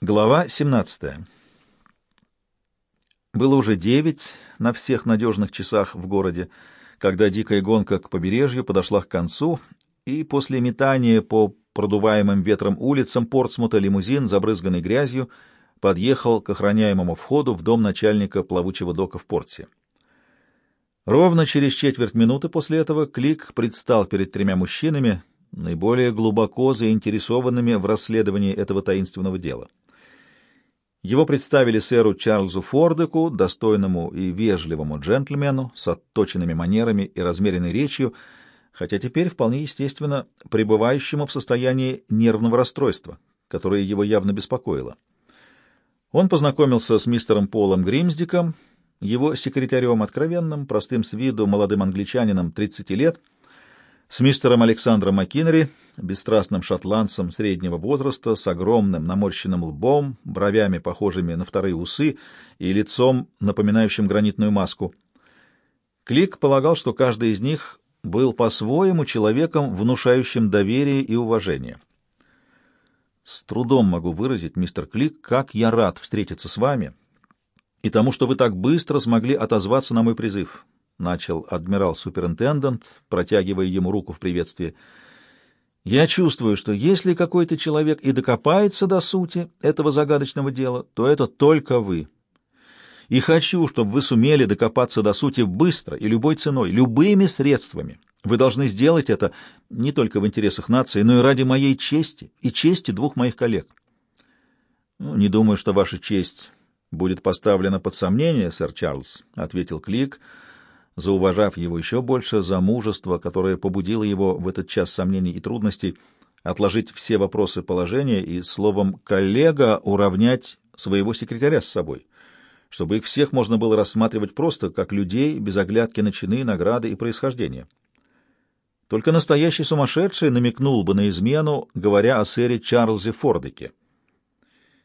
Глава 17. Было уже девять на всех надежных часах в городе, когда дикая гонка к побережью подошла к концу, и после метания по продуваемым ветром улицам Портсмута лимузин, забрызганный грязью, подъехал к охраняемому входу в дом начальника плавучего дока в порте. Ровно через четверть минуты после этого Клик предстал перед тремя мужчинами, наиболее глубоко заинтересованными в расследовании этого таинственного дела. Его представили сэру Чарльзу Фордеку, достойному и вежливому джентльмену, с отточенными манерами и размеренной речью, хотя теперь вполне естественно пребывающему в состоянии нервного расстройства, которое его явно беспокоило. Он познакомился с мистером Полом Гримсдиком, его секретарем откровенным, простым с виду молодым англичанином 30 лет — с мистером Александром Маккинери, бесстрастным шотландцем среднего возраста, с огромным наморщенным лбом, бровями, похожими на вторые усы, и лицом, напоминающим гранитную маску. Клик полагал, что каждый из них был по-своему человеком, внушающим доверие и уважение. «С трудом могу выразить, мистер Клик, как я рад встретиться с вами и тому, что вы так быстро смогли отозваться на мой призыв. — начал адмирал-суперинтендант, протягивая ему руку в приветствии. «Я чувствую, что если какой-то человек и докопается до сути этого загадочного дела, то это только вы. И хочу, чтобы вы сумели докопаться до сути быстро и любой ценой, любыми средствами. Вы должны сделать это не только в интересах нации, но и ради моей чести и чести двух моих коллег. Ну, не думаю, что ваша честь будет поставлена под сомнение, сэр Чарльз, — ответил Клик, — зауважав его еще больше за мужество, которое побудило его в этот час сомнений и трудностей отложить все вопросы положения и, словом, коллега уравнять своего секретаря с собой, чтобы их всех можно было рассматривать просто как людей, без оглядки на чины, награды и происхождение. Только настоящий сумасшедший намекнул бы на измену, говоря о сэре Чарльзе Фордеке.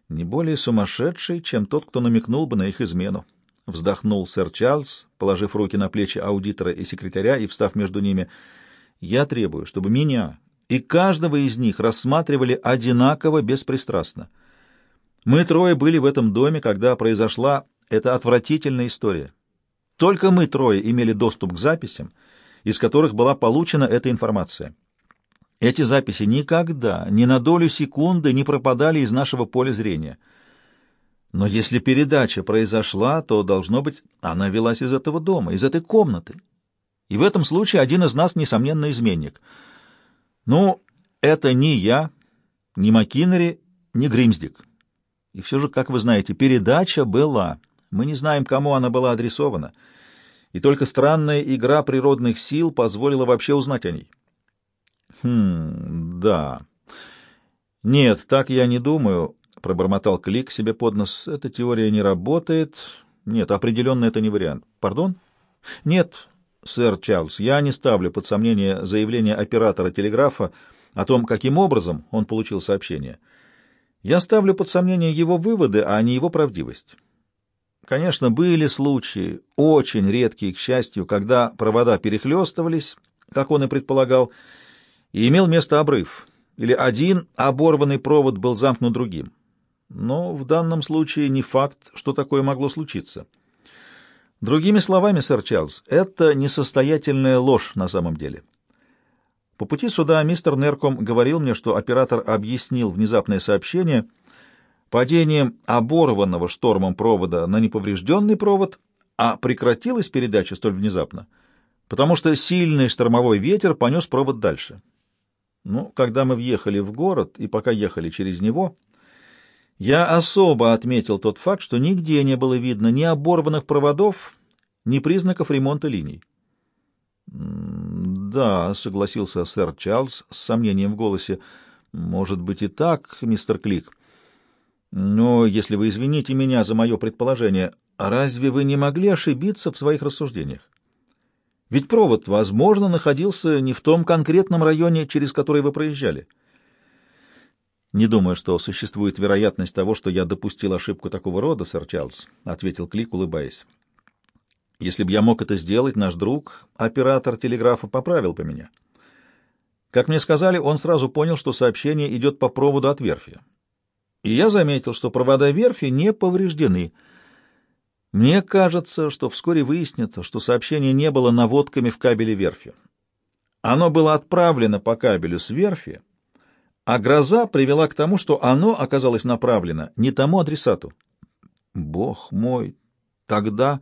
Не более сумасшедший, чем тот, кто намекнул бы на их измену. — вздохнул сэр Чарльз, положив руки на плечи аудитора и секретаря и встав между ними. «Я требую, чтобы меня и каждого из них рассматривали одинаково беспристрастно. Мы трое были в этом доме, когда произошла эта отвратительная история. Только мы трое имели доступ к записям, из которых была получена эта информация. Эти записи никогда, ни на долю секунды не пропадали из нашего поля зрения». Но если передача произошла, то, должно быть, она велась из этого дома, из этой комнаты. И в этом случае один из нас, несомненно, изменник. Ну, это не я, не Макинери, не Гримсдик. И все же, как вы знаете, передача была. Мы не знаем, кому она была адресована. И только странная игра природных сил позволила вообще узнать о ней. Хм, да. Нет, так я не думаю пробормотал Клик себе под нос. Эта теория не работает. Нет, определенно это не вариант. Пардон? Нет, сэр Чарльз, я не ставлю под сомнение заявление оператора телеграфа о том, каким образом он получил сообщение. Я ставлю под сомнение его выводы, а не его правдивость. Конечно, были случаи, очень редкие, к счастью, когда провода перехлестывались, как он и предполагал, и имел место обрыв, или один оборванный провод был замкнут другим но в данном случае не факт, что такое могло случиться. Другими словами, сэр Чарльз, это несостоятельная ложь на самом деле. По пути сюда мистер Нерком говорил мне, что оператор объяснил внезапное сообщение падением оборванного штормом провода на неповрежденный провод, а прекратилась передача столь внезапно, потому что сильный штормовой ветер понес провод дальше. Ну, когда мы въехали в город и пока ехали через него, я особо отметил тот факт, что нигде не было видно ни оборванных проводов, ни признаков ремонта линий. «Да», — согласился сэр Чарльз с сомнением в голосе, — «может быть и так, мистер Клик. Но если вы извините меня за мое предположение, разве вы не могли ошибиться в своих рассуждениях? Ведь провод, возможно, находился не в том конкретном районе, через который вы проезжали». «Не думаю, что существует вероятность того, что я допустил ошибку такого рода, сэр Чарльз», — ответил Клик, улыбаясь. «Если бы я мог это сделать, наш друг, оператор телеграфа, поправил бы меня. Как мне сказали, он сразу понял, что сообщение идет по проводу от верфи. и я заметил, что провода верфи не повреждены. Мне кажется, что вскоре выяснится, что сообщение не было наводками в кабеле верфи. Оно было отправлено по кабелю с верфи, а гроза привела к тому, что оно оказалось направлено не тому адресату. Бог мой, тогда...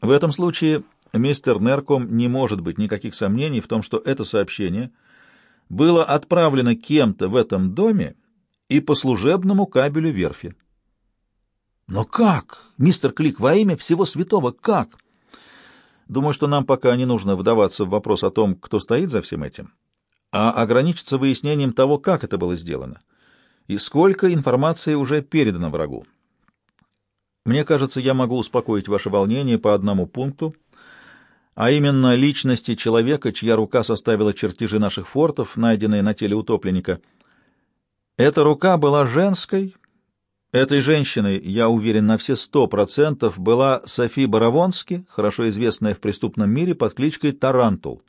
В этом случае, мистер Нерком, не может быть никаких сомнений в том, что это сообщение было отправлено кем-то в этом доме и по служебному кабелю верфи. Но как? Мистер Клик, во имя всего святого, как? Думаю, что нам пока не нужно вдаваться в вопрос о том, кто стоит за всем этим, а ограничиться выяснением того, как это было сделано и сколько информации уже передано врагу. Мне кажется, я могу успокоить ваше волнение по одному пункту, а именно личности человека, чья рука составила чертежи наших фортов, найденные на теле утопленника. Эта рука была женской. Этой женщиной, я уверен на все сто процентов, была Софи Баравонски, хорошо известная в преступном мире под кличкой Тарантул.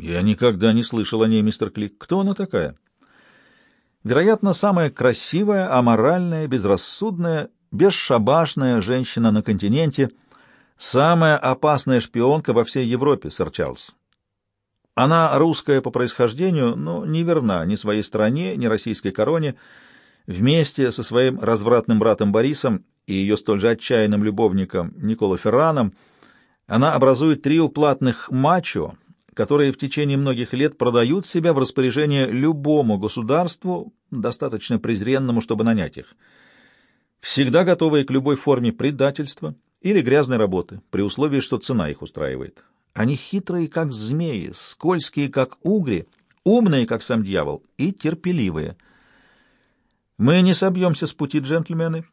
Я никогда не слышал о ней, мистер Клик. Кто она такая? Вероятно, самая красивая, аморальная, безрассудная бесшабашная женщина на континенте, самая опасная шпионка во всей Европе, сэр Чарльз. Она русская по происхождению, но не верна ни своей стране, ни российской короне. Вместе со своим развратным братом Борисом и ее столь же отчаянным любовником Никола Ферраном она образует трио платных мачо, которые в течение многих лет продают себя в распоряжение любому государству, достаточно презренному, чтобы нанять их всегда готовые к любой форме предательства или грязной работы, при условии, что цена их устраивает. Они хитрые, как змеи, скользкие, как угри, умные, как сам дьявол, и терпеливые. Мы не собьемся с пути, джентльмены,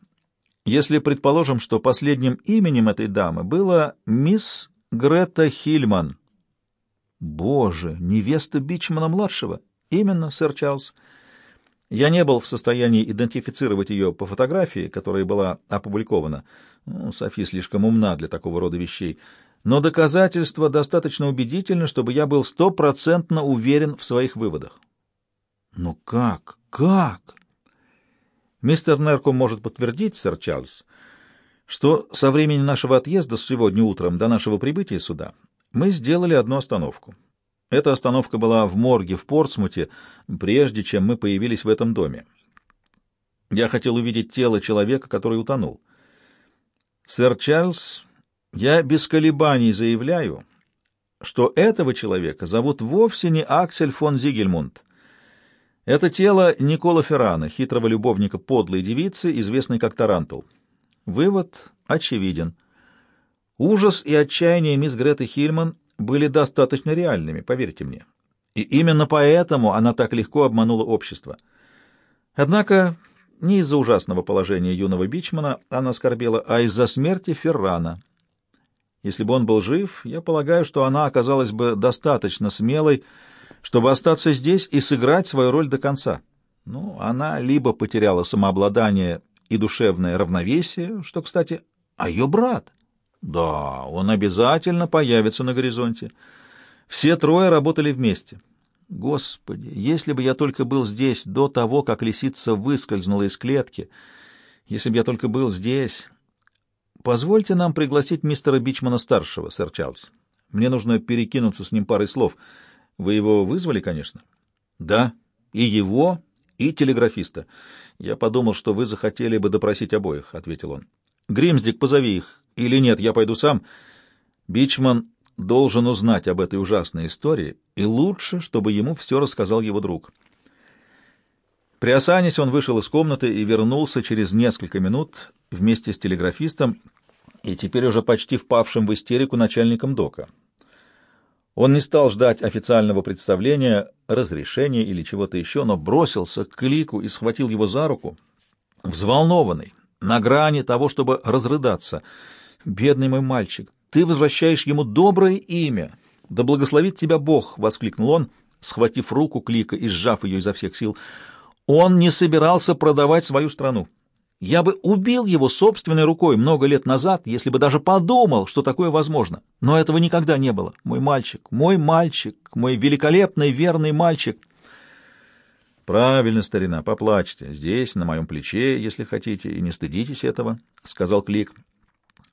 если предположим, что последним именем этой дамы было мисс Грета Хильман. Боже, невеста Бичмана-младшего. Именно, сэр Чарльз. Я не был в состоянии идентифицировать ее по фотографии, которая была опубликована. Ну, Софи слишком умна для такого рода вещей. Но доказательства достаточно убедительны, чтобы я был стопроцентно уверен в своих выводах. Но как? Как? Мистер Нерко может подтвердить, сэр Чарльз, что со времени нашего отъезда сегодня утром до нашего прибытия сюда мы сделали одну остановку. Эта остановка была в морге в Портсмуте, прежде чем мы появились в этом доме. Я хотел увидеть тело человека, который утонул. Сэр Чарльз, я без колебаний заявляю, что этого человека зовут вовсе не Аксель фон Зигельмунд. Это тело Никола Феррана, хитрого любовника подлой девицы, известной как Тарантул. Вывод очевиден. Ужас и отчаяние мисс Греты Хильман были достаточно реальными, поверьте мне. И именно поэтому она так легко обманула общество. Однако не из-за ужасного положения юного Бичмана она скорбела, а из-за смерти Феррана. Если бы он был жив, я полагаю, что она оказалась бы достаточно смелой, чтобы остаться здесь и сыграть свою роль до конца. Ну, она либо потеряла самообладание и душевное равновесие, что, кстати, а ее брат — да, он обязательно появится на горизонте. Все трое работали вместе. Господи, если бы я только был здесь до того, как лисица выскользнула из клетки, если бы я только был здесь... Позвольте нам пригласить мистера Бичмана-старшего, сэр Чарльз. Мне нужно перекинуться с ним парой слов. Вы его вызвали, конечно? Да, и его, и телеграфиста. Я подумал, что вы захотели бы допросить обоих, — ответил он. Гримсдик, позови их. Или нет, я пойду сам. Бичман должен узнать об этой ужасной истории, и лучше, чтобы ему все рассказал его друг. Приосанясь, он вышел из комнаты и вернулся через несколько минут вместе с телеграфистом и теперь уже почти впавшим в истерику начальником дока. Он не стал ждать официального представления, разрешения или чего-то еще, но бросился к Клику и схватил его за руку, взволнованный, на грани того, чтобы разрыдаться — «Бедный мой мальчик, ты возвращаешь ему доброе имя! Да благословит тебя Бог!» — воскликнул он, схватив руку Клика и сжав ее изо всех сил. «Он не собирался продавать свою страну. Я бы убил его собственной рукой много лет назад, если бы даже подумал, что такое возможно. Но этого никогда не было. Мой мальчик, мой мальчик, мой великолепный верный мальчик!» Правильно, старина, поплачьте. Здесь, на моем плече, если хотите, и не стыдитесь этого, — сказал Клик.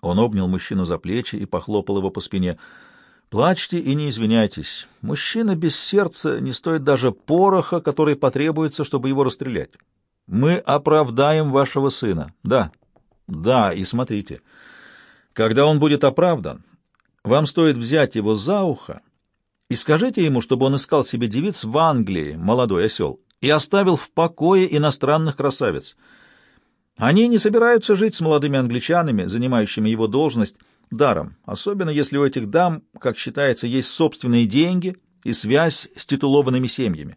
Он обнял мужчину за плечи и похлопал его по спине. Плачьте и не извиняйтесь. Мужчина без сердца не стоит даже пороха, который потребуется, чтобы его расстрелять. Мы оправдаем вашего сына. Да, да, и смотрите. Когда он будет оправдан, вам стоит взять его за ухо и скажите ему, чтобы он искал себе девиц в Англии, молодой осел, и оставил в покое иностранных красавиц. Они не собираются жить с молодыми англичанами, занимающими его должность, даром, особенно если у этих дам, как считается, есть собственные деньги и связь с титулованными семьями.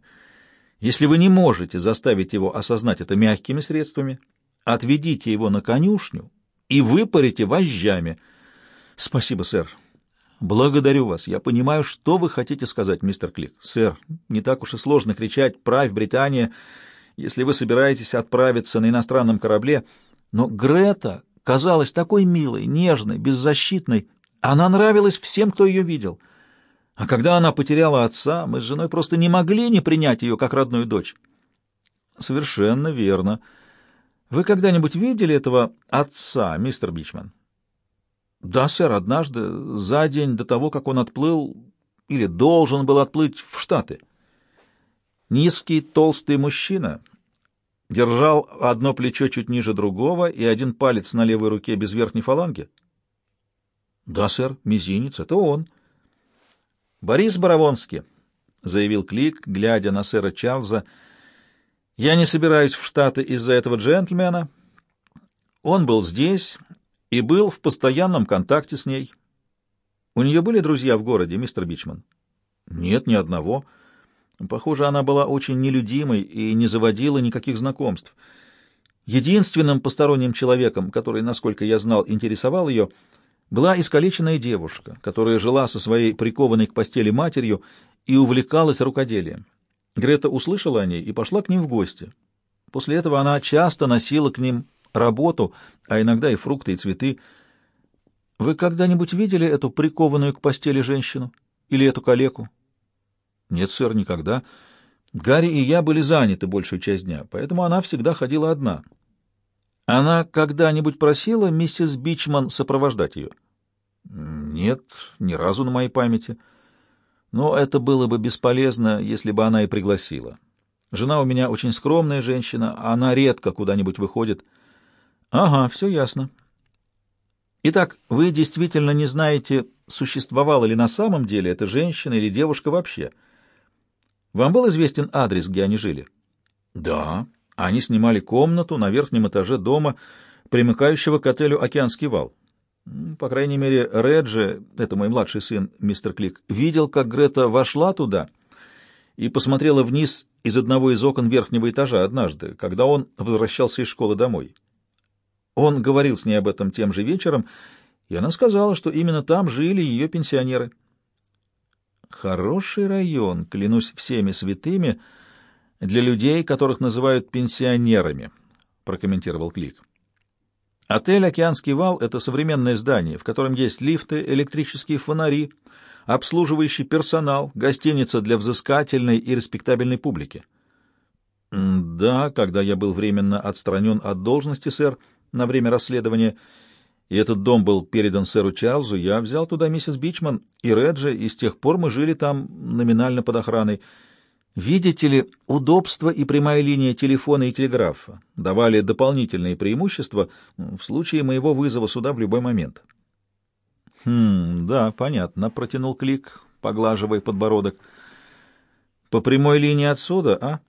Если вы не можете заставить его осознать это мягкими средствами, отведите его на конюшню и выпарите вожжами. Спасибо, сэр. Благодарю вас. Я понимаю, что вы хотите сказать, мистер Клик. Сэр, не так уж и сложно кричать «Правь, Британия!» Если вы собираетесь отправиться на иностранном корабле, но Грета казалась такой милой, нежной, беззащитной. Она нравилась всем, кто ее видел. А когда она потеряла отца, мы с женой просто не могли не принять ее как родную дочь. Совершенно верно. Вы когда-нибудь видели этого отца, мистер Бичман? Да, сэр, однажды, за день до того, как он отплыл, или должен был отплыть в Штаты. Низкий, толстый мужчина держал одно плечо чуть ниже другого и один палец на левой руке без верхней фаланги. — Да, сэр, мизинец, это он. — Борис Боровонский, — заявил Клик, глядя на сэра Чарльза, — я не собираюсь в Штаты из-за этого джентльмена. Он был здесь и был в постоянном контакте с ней. У нее были друзья в городе, мистер Бичман? — Нет, ни одного. — Похоже, она была очень нелюдимой и не заводила никаких знакомств. Единственным посторонним человеком, который, насколько я знал, интересовал ее, была искалеченная девушка, которая жила со своей прикованной к постели матерью и увлекалась рукоделием. Грета услышала о ней и пошла к ним в гости. После этого она часто носила к ним работу, а иногда и фрукты, и цветы. Вы когда-нибудь видели эту прикованную к постели женщину? Или эту калеку? Нет, сэр, никогда. Гарри и я были заняты большую часть дня, поэтому она всегда ходила одна. Она когда-нибудь просила миссис Бичман сопровождать ее? Нет, ни разу на моей памяти. Но это было бы бесполезно, если бы она и пригласила. Жена у меня очень скромная женщина, она редко куда-нибудь выходит. Ага, все ясно. Итак, вы действительно не знаете, существовала ли на самом деле эта женщина или девушка вообще — вам был известен адрес, где они жили? Да. Они снимали комнату на верхнем этаже дома, примыкающего к отелю «Океанский вал». По крайней мере, Реджи, это мой младший сын, мистер Клик, видел, как Грета вошла туда и посмотрела вниз из одного из окон верхнего этажа однажды, когда он возвращался из школы домой. Он говорил с ней об этом тем же вечером, и она сказала, что именно там жили ее пенсионеры. Хороший район, клянусь всеми святыми, для людей, которых называют пенсионерами, прокомментировал Клик. Отель «Океанский вал» — это современное здание, в котором есть лифты, электрические фонари, обслуживающий персонал, гостиница для взыскательной и респектабельной публики. Да, когда я был временно отстранен от должности, сэр, на время расследования, и этот дом был передан сэру Чарльзу, я взял туда миссис Бичман и Реджи, и с тех пор мы жили там номинально под охраной. Видите ли, удобство и прямая линия телефона и телеграфа давали дополнительные преимущества в случае моего вызова сюда в любой момент. «Хм, да, понятно», — протянул Клик, поглаживая подбородок. «По прямой линии отсюда, а?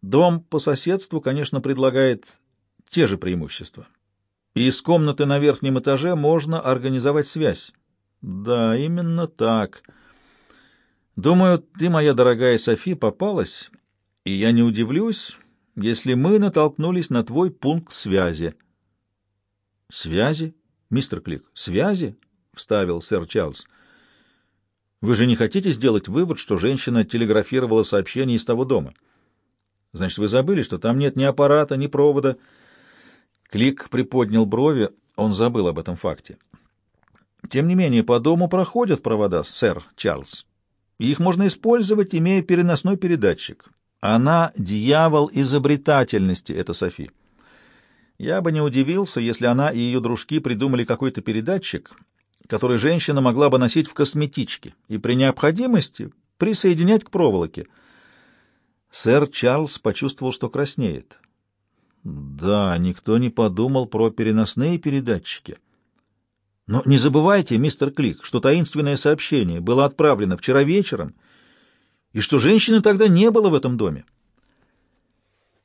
Дом по соседству, конечно, предлагает те же преимущества и из комнаты на верхнем этаже можно организовать связь. Да, именно так. Думаю, ты, моя дорогая Софи, попалась, и я не удивлюсь, если мы натолкнулись на твой пункт связи. Связи? Мистер Клик, связи? Вставил сэр Чарльз. Вы же не хотите сделать вывод, что женщина телеграфировала сообщение из того дома? Значит, вы забыли, что там нет ни аппарата, ни провода, Клик приподнял брови, он забыл об этом факте. Тем не менее, по дому проходят провода, сэр Чарльз. их можно использовать, имея переносной передатчик. Она дьявол изобретательности, это Софи. Я бы не удивился, если она и ее дружки придумали какой-то передатчик, который женщина могла бы носить в косметичке и при необходимости присоединять к проволоке. Сэр Чарльз почувствовал, что краснеет. Да, никто не подумал про переносные передатчики. Но не забывайте, мистер Клик, что таинственное сообщение было отправлено вчера вечером, и что женщины тогда не было в этом доме.